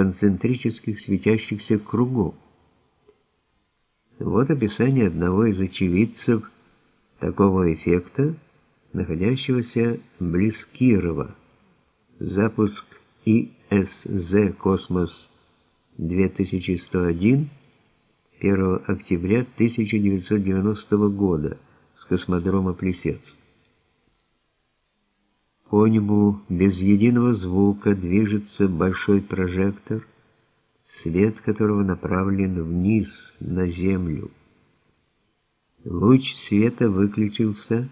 концентрических светящихся кругов. Вот описание одного из очевидцев такого эффекта, находящегося близ Кирова. Запуск ИСЗ «Космос-2101» 1 октября 1990 года с космодрома Плесецк. По небу без единого звука движется большой прожектор, свет которого направлен вниз, на землю. Луч света выключился,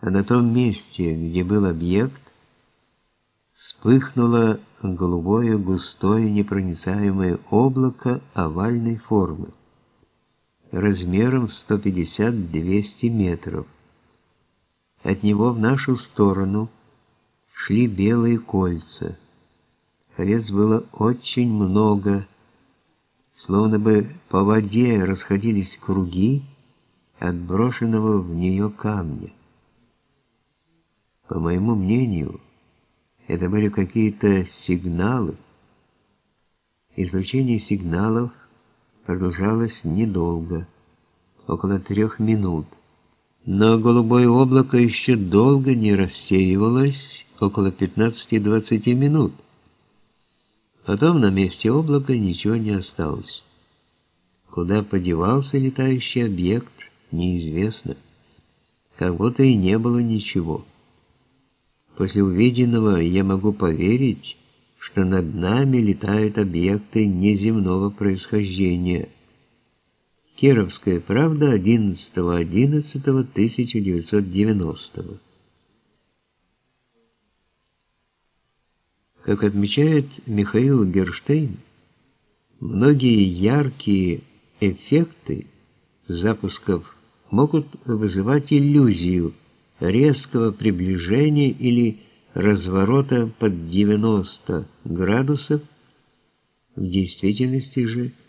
а на том месте, где был объект, вспыхнуло голубое, густое, непроницаемое облако овальной формы, размером 150-200 метров. От него в нашу сторону шли белые кольца. Колец было очень много, словно бы по воде расходились круги от брошенного в нее камня. По моему мнению, это были какие-то сигналы. Излучение сигналов продолжалось недолго, около трех минут. Но голубое облако еще долго не рассеивалось, около 15-20 минут. Потом на месте облака ничего не осталось. Куда подевался летающий объект, неизвестно. Как будто и не было ничего. После увиденного я могу поверить, что над нами летают объекты неземного происхождения – Кировская правда 11.11.1990. Как отмечает Михаил Герштейн, многие яркие эффекты запусков могут вызывать иллюзию резкого приближения или разворота под 90 градусов, в действительности же –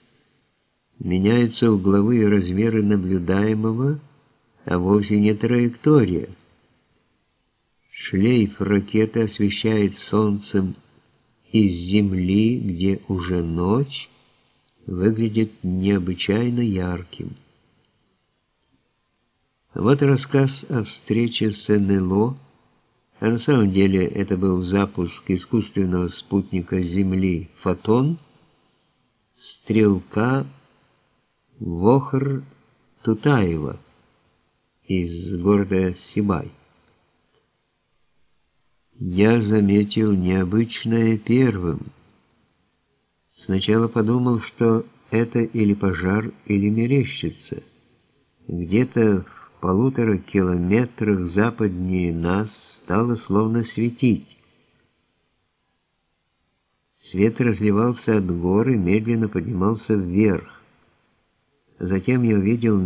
меняются угловые размеры наблюдаемого, а вовсе не траектория. Шлейф ракеты освещает солнцем из Земли, где уже ночь, выглядит необычайно ярким. Вот рассказ о встрече с НЛО, а на самом деле это был запуск искусственного спутника Земли «Фотон», стрелка Вохр Тутаева из города Сибай. Я заметил необычное первым. Сначала подумал, что это или пожар, или мерещится. Где-то в полутора километрах западнее нас стало словно светить. Свет разливался от горы, медленно поднимался вверх. Затем я увидел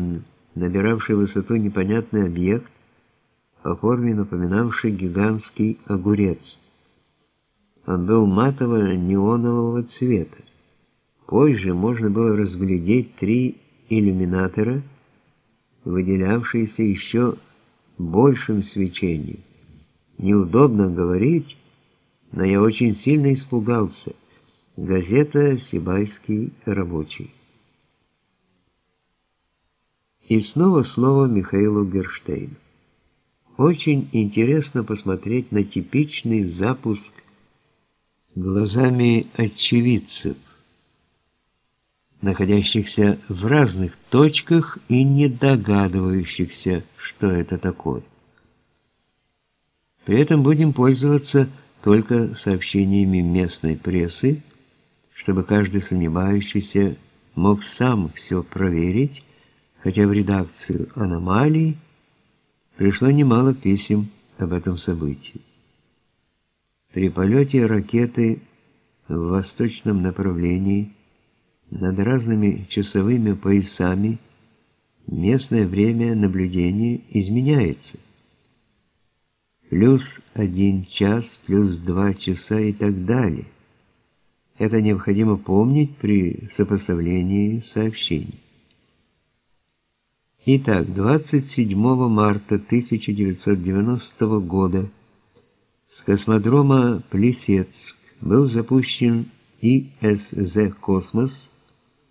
набиравший высоту непонятный объект, по форме напоминавший гигантский огурец. Он был матово-неонового цвета. Позже можно было разглядеть три иллюминатора, выделявшиеся еще большим свечением. Неудобно говорить, но я очень сильно испугался. Газета «Сибайский рабочий». И снова слово Михаилу Герштейну. Очень интересно посмотреть на типичный запуск глазами очевидцев, находящихся в разных точках и не догадывающихся, что это такое. При этом будем пользоваться только сообщениями местной прессы, чтобы каждый сомневающийся мог сам все проверить хотя в редакцию «Аномалий» пришло немало писем об этом событии. При полете ракеты в восточном направлении над разными часовыми поясами местное время наблюдения изменяется. Плюс один час, плюс два часа и так далее. Это необходимо помнить при сопоставлении сообщений. Итак, 27 марта 1990 года с космодрома Плесецк был запущен ИСЗ «Космос»